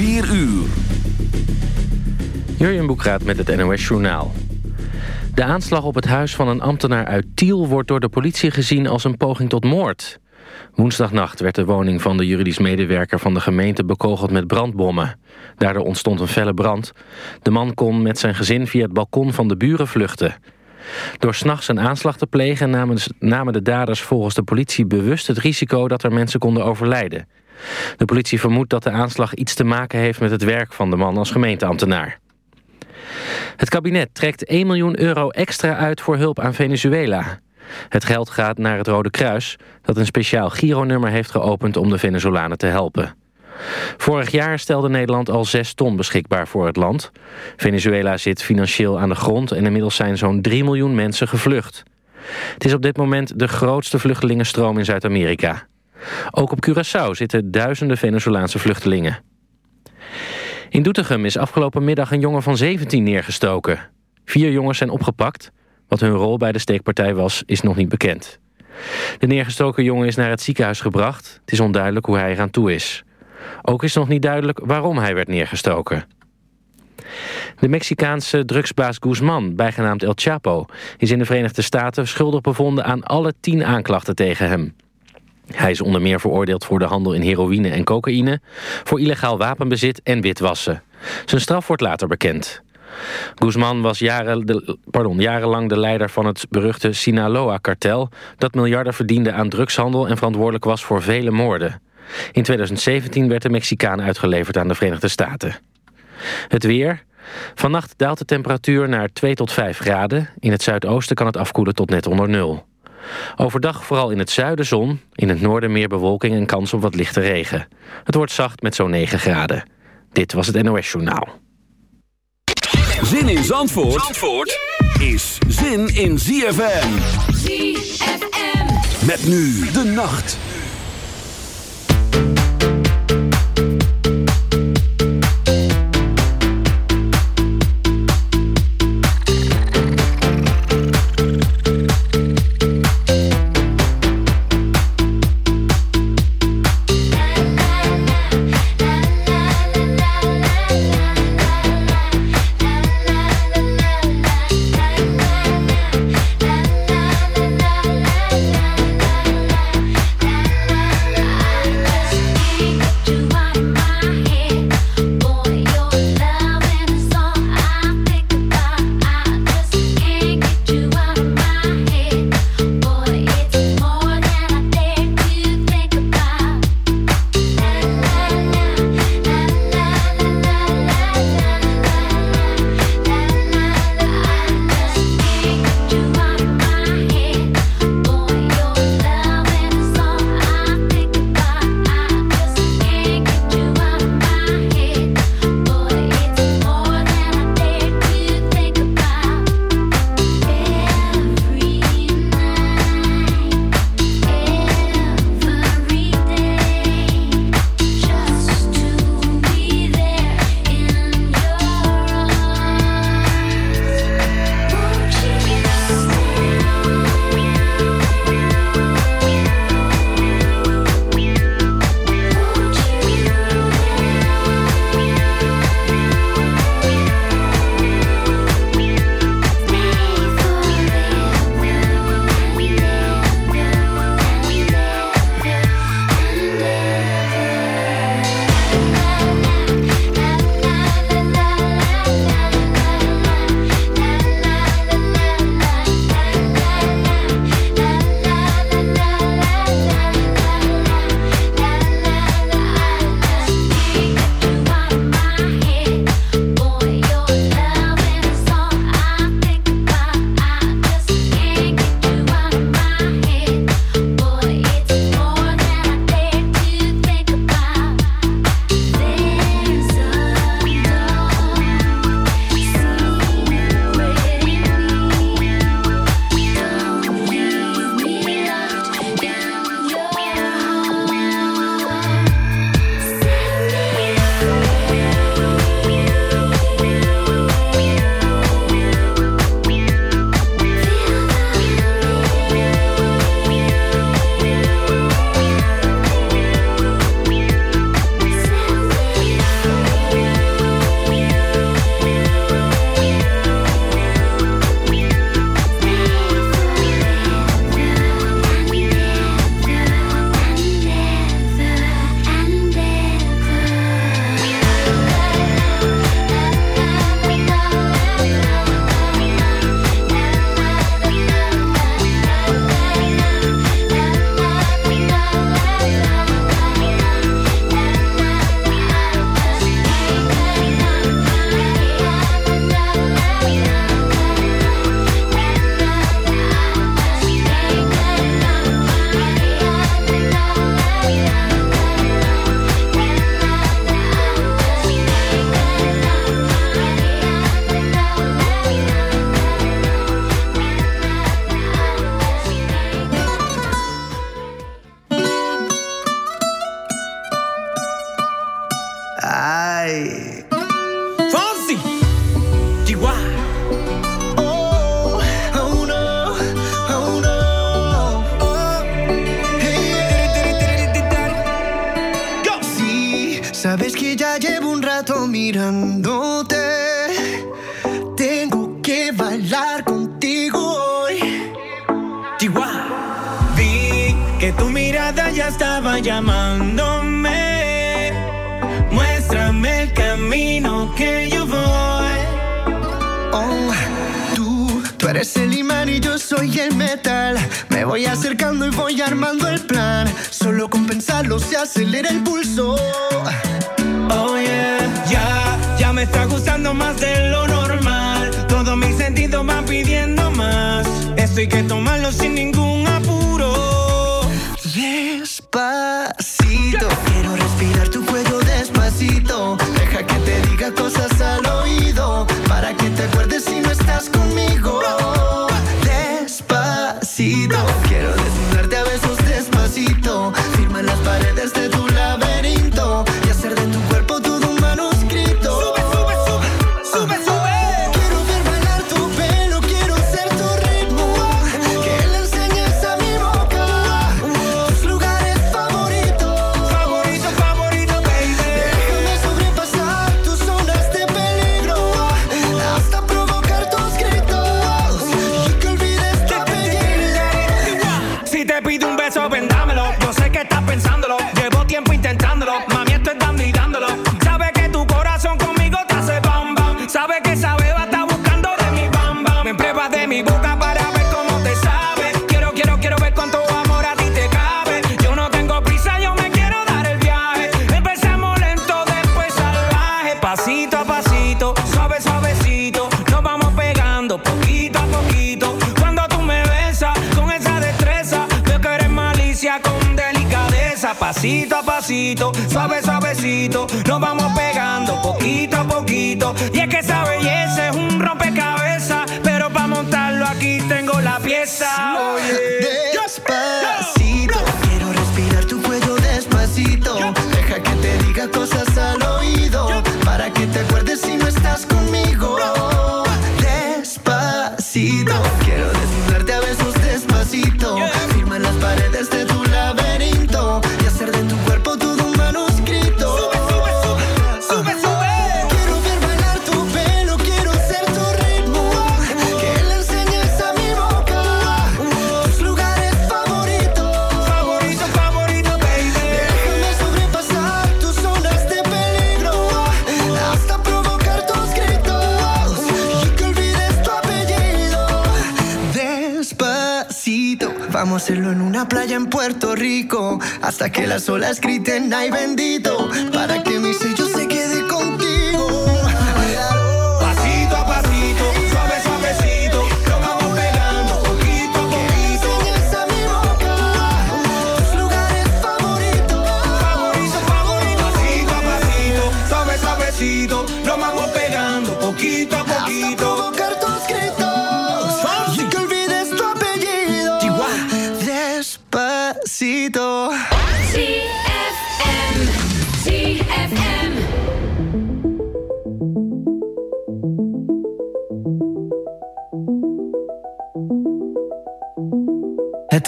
4 uur. Jurjen Boekraat met het NOS Journaal. De aanslag op het huis van een ambtenaar uit Tiel... wordt door de politie gezien als een poging tot moord. Woensdagnacht werd de woning van de juridisch medewerker van de gemeente... bekogeld met brandbommen. Daardoor ontstond een felle brand. De man kon met zijn gezin via het balkon van de buren vluchten. Door s'nachts een aanslag te plegen namen de, namen de daders volgens de politie bewust het risico dat er mensen konden overlijden. De politie vermoedt dat de aanslag iets te maken heeft met het werk van de man als gemeenteambtenaar. Het kabinet trekt 1 miljoen euro extra uit voor hulp aan Venezuela. Het geld gaat naar het Rode Kruis, dat een speciaal gironummer heeft geopend om de Venezolanen te helpen. Vorig jaar stelde Nederland al 6 ton beschikbaar voor het land. Venezuela zit financieel aan de grond en inmiddels zijn zo'n 3 miljoen mensen gevlucht. Het is op dit moment de grootste vluchtelingenstroom in Zuid-Amerika. Ook op Curaçao zitten duizenden Venezolaanse vluchtelingen. In Doetinchem is afgelopen middag een jongen van 17 neergestoken. Vier jongens zijn opgepakt. Wat hun rol bij de steekpartij was, is nog niet bekend. De neergestoken jongen is naar het ziekenhuis gebracht. Het is onduidelijk hoe hij eraan toe is. Ook is nog niet duidelijk waarom hij werd neergestoken. De Mexicaanse drugsbaas Guzman, bijgenaamd El Chapo... is in de Verenigde Staten schuldig bevonden aan alle tien aanklachten tegen hem. Hij is onder meer veroordeeld voor de handel in heroïne en cocaïne... voor illegaal wapenbezit en witwassen. Zijn straf wordt later bekend. Guzman was jaren pardon, jarenlang de leider van het beruchte Sinaloa-kartel... dat miljarden verdiende aan drugshandel en verantwoordelijk was voor vele moorden. In 2017 werd de Mexicaan uitgeleverd aan de Verenigde Staten. Het weer. Vannacht daalt de temperatuur naar 2 tot 5 graden. In het zuidoosten kan het afkoelen tot net onder nul. Overdag vooral in het zuiden zon, in het noorden meer bewolking en kans op wat lichte regen. Het wordt zacht met zo'n 9 graden. Dit was het NOS Journaal. Zin in Zandvoort, Zandvoort is zin in ZFM. ZFM. Met nu de nacht. suave, suavecito. Nos vamos pegando poquito a poquito. Y es que sabe las olas griten, ay bendito.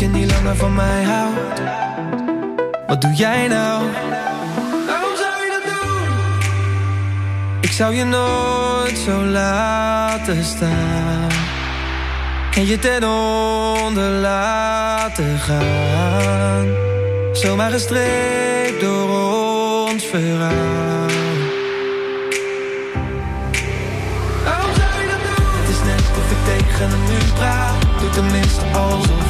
je niet langer van mij houdt Wat doe jij nou? Waarom zou je dat doen? Ik zou je nooit zo laten staan En je ten onder laten gaan Zomaar een door ons verhaal Waarom zou je dat doen? Het is net of ik tegen hem nu praat Doe tenminste alsof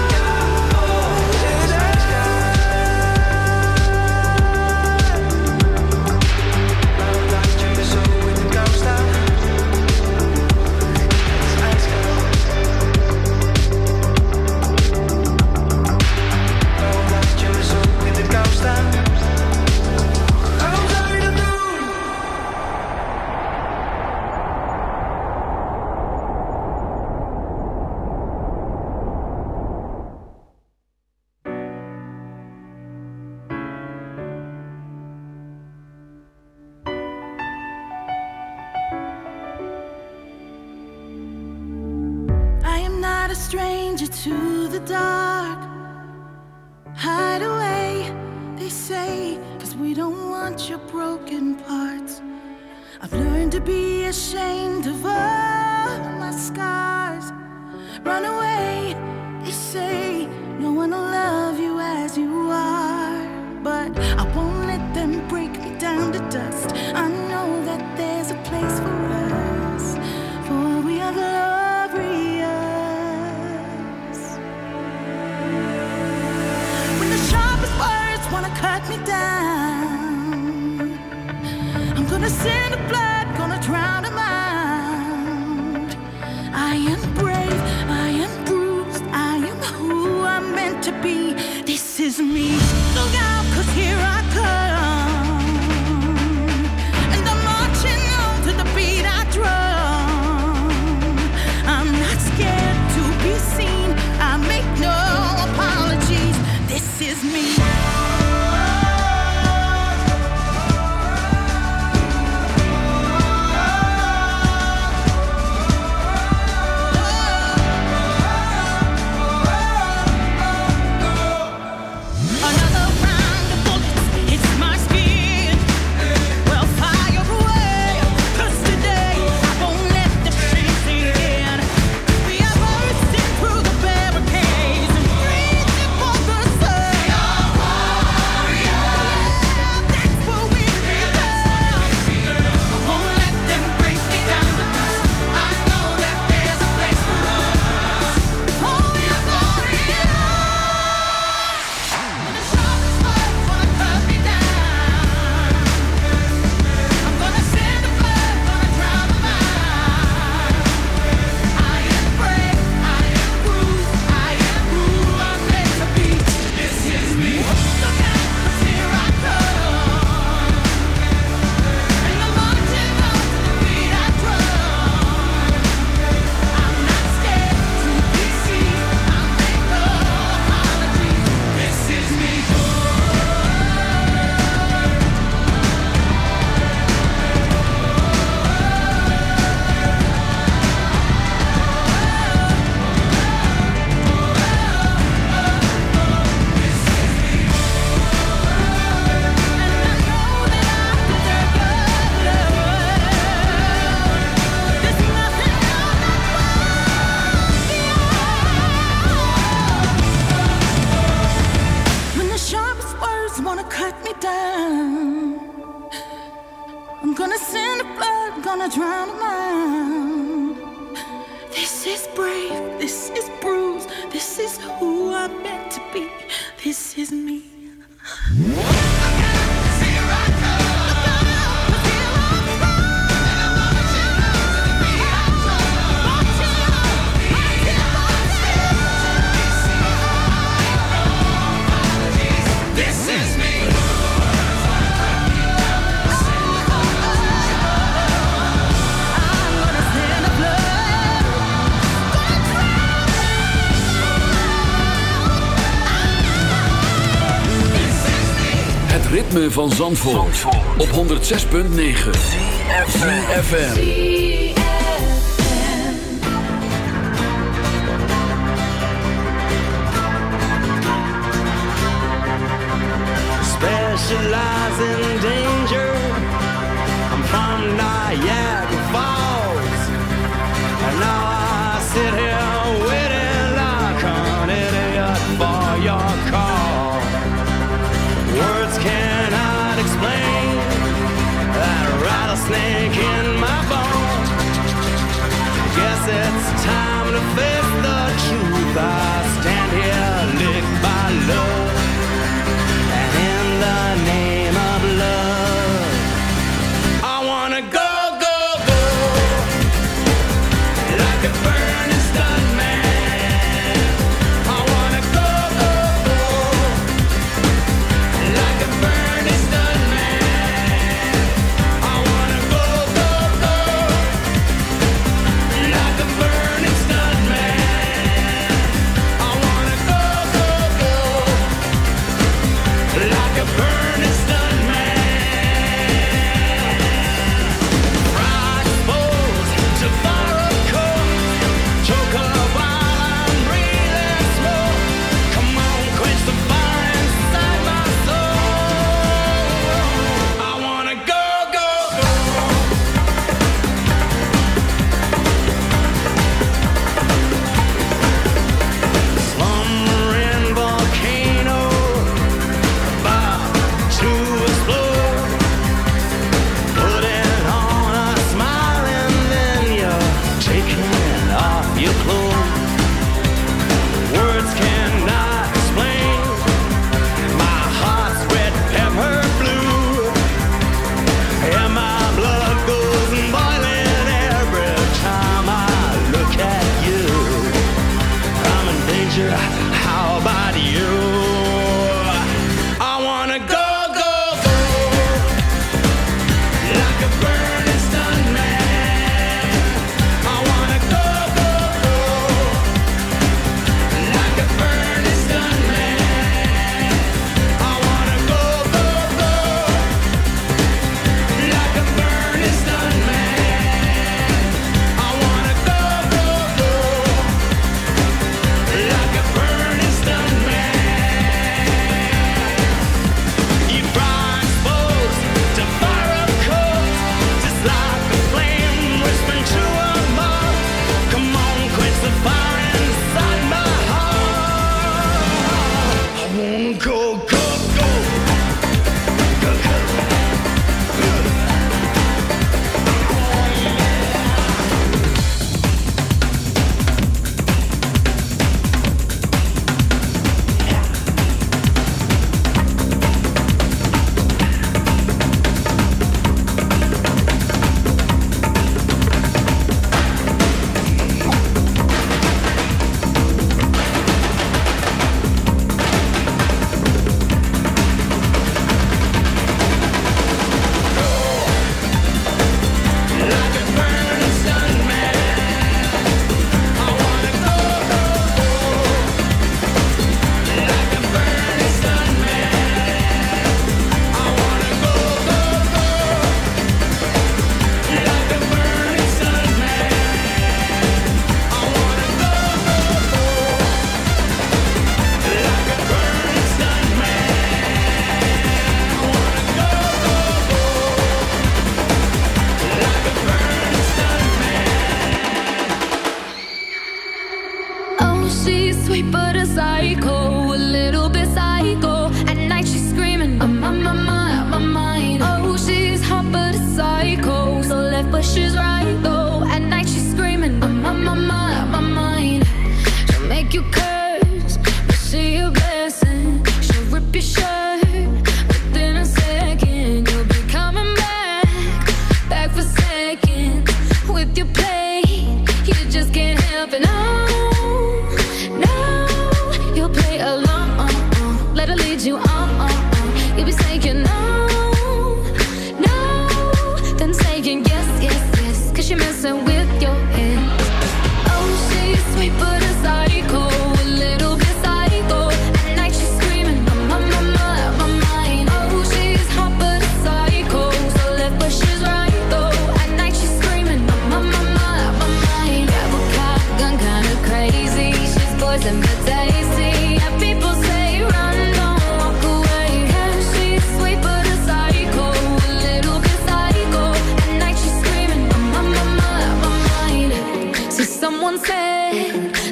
ritme van Zandvoort, Zandvoort. op 106.9 CFFM Specialize in danger. I'm from Niagara. goodbye.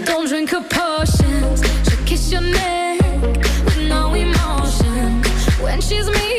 Don't drink her potions. She'll kiss your neck with no emotion when she's me.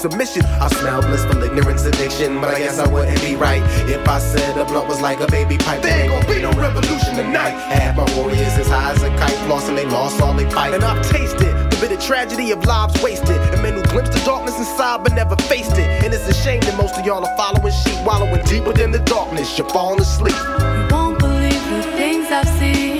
submission. I smell blissful ignorance addiction, but I guess I wouldn't be right if I said a blunt was like a baby pipe. There ain't gonna be no revolution tonight. Half my warriors as high as a kite, flossing they lost all they fight. And I've tasted the bitter tragedy of lives wasted, and men who glimpsed the darkness inside but never faced it. And it's a shame that most of y'all are following sheep, wallowing deep within the darkness. You're falling asleep. You won't believe the things I've seen.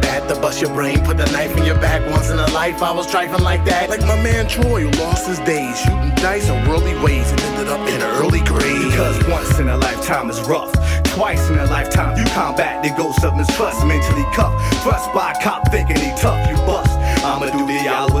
bust your brain. Put the knife in your back. Once in a life, I was driving like that. Like my man Troy, who lost his days shooting dice in worldly ways and ended up in early grave. Because once in a lifetime is rough. Twice in a lifetime, you combat the ghost of mistrust. Mentally cuffed, thrust by a cop thinking he tough, you bust. I'ma do the hours,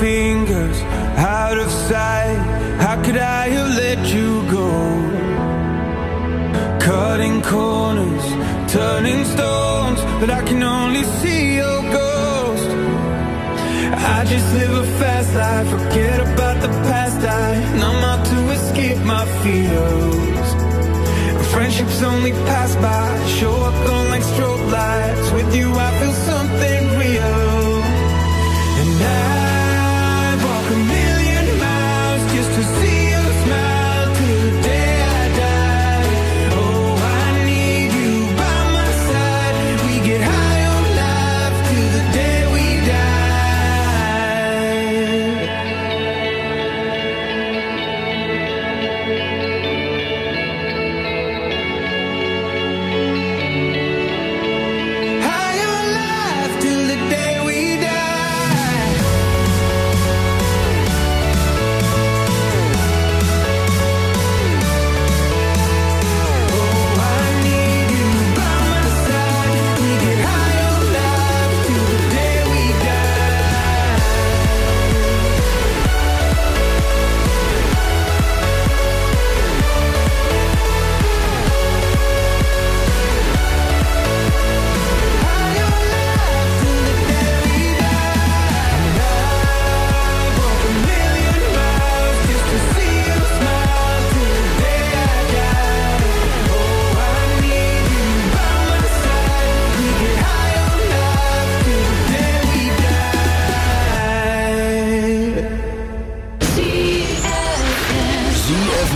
fingers out of sight. How could I have let you go? Cutting corners, turning stones, but I can only see your ghost. I just live a fast life, forget about the past. I numb out to escape my fears. Friendships only pass by, show up on like strobe lights. With you, I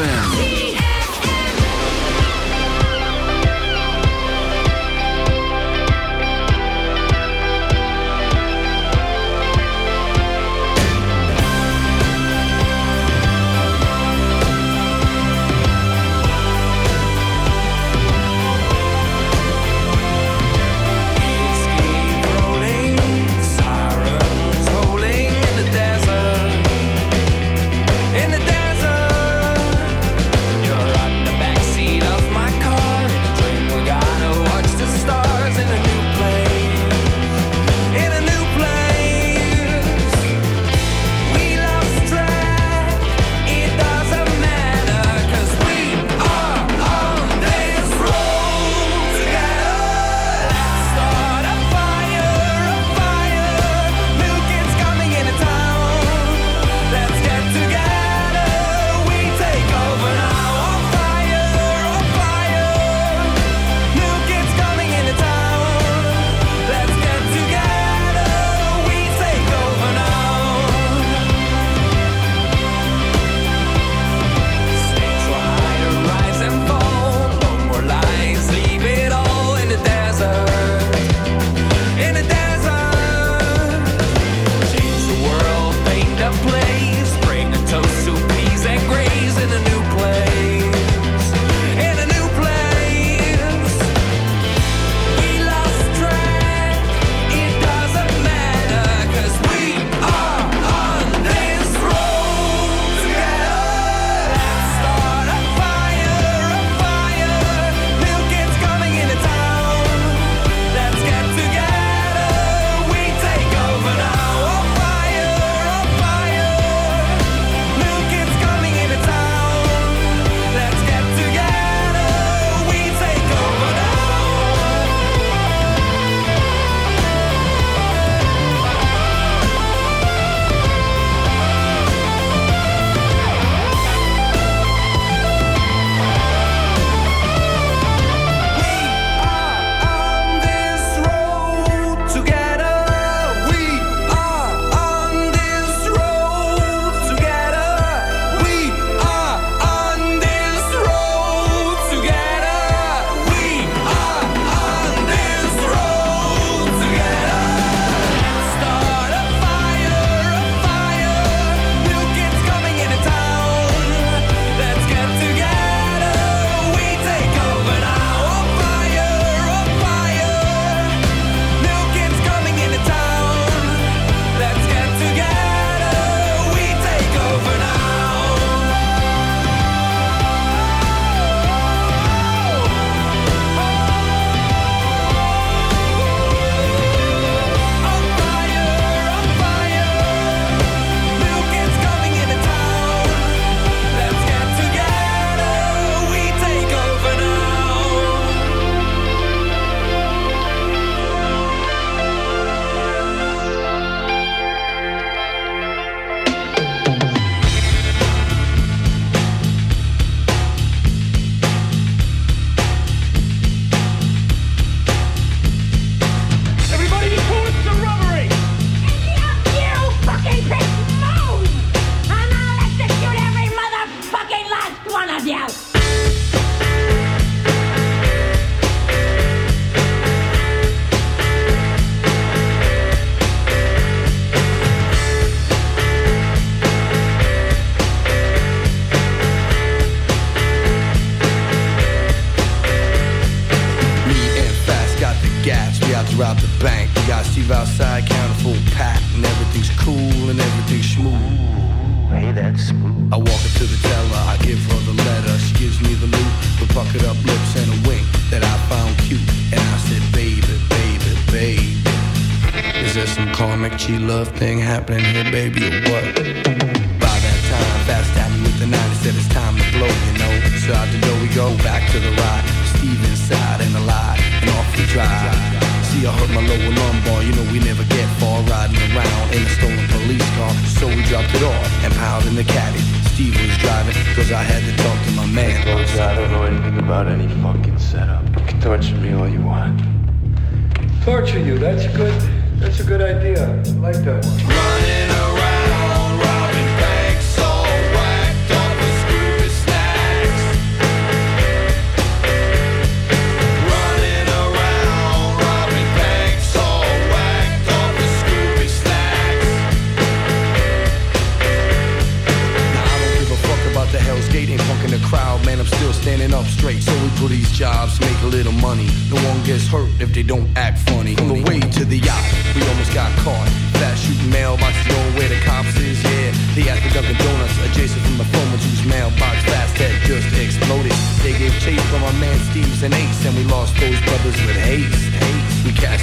Yeah.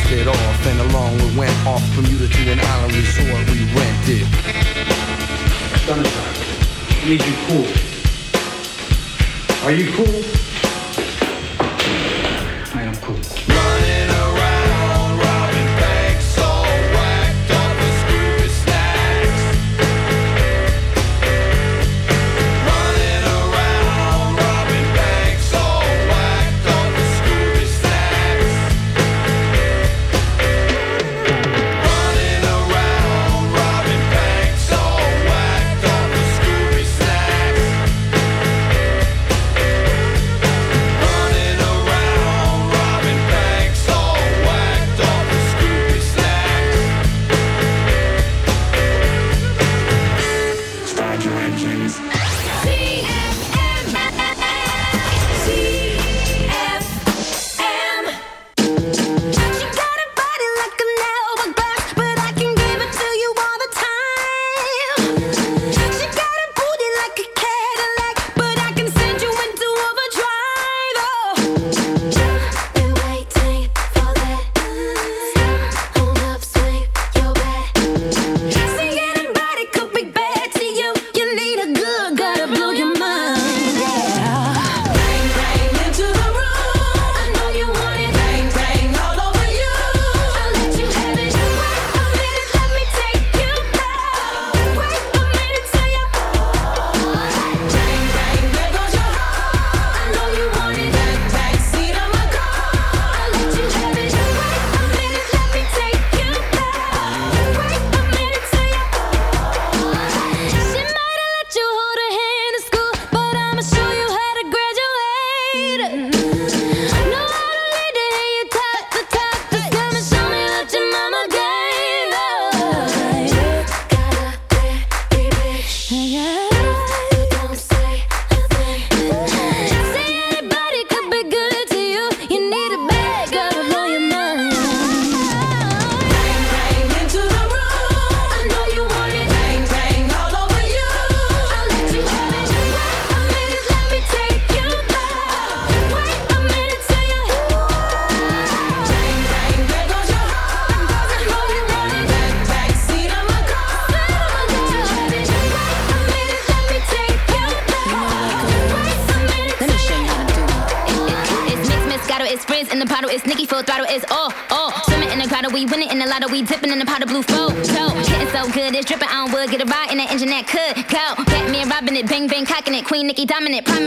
ripped it off, and along we went off from Utah to an island resort we rented. Sunshine, I need you cool. Are you cool? dominant, prominent.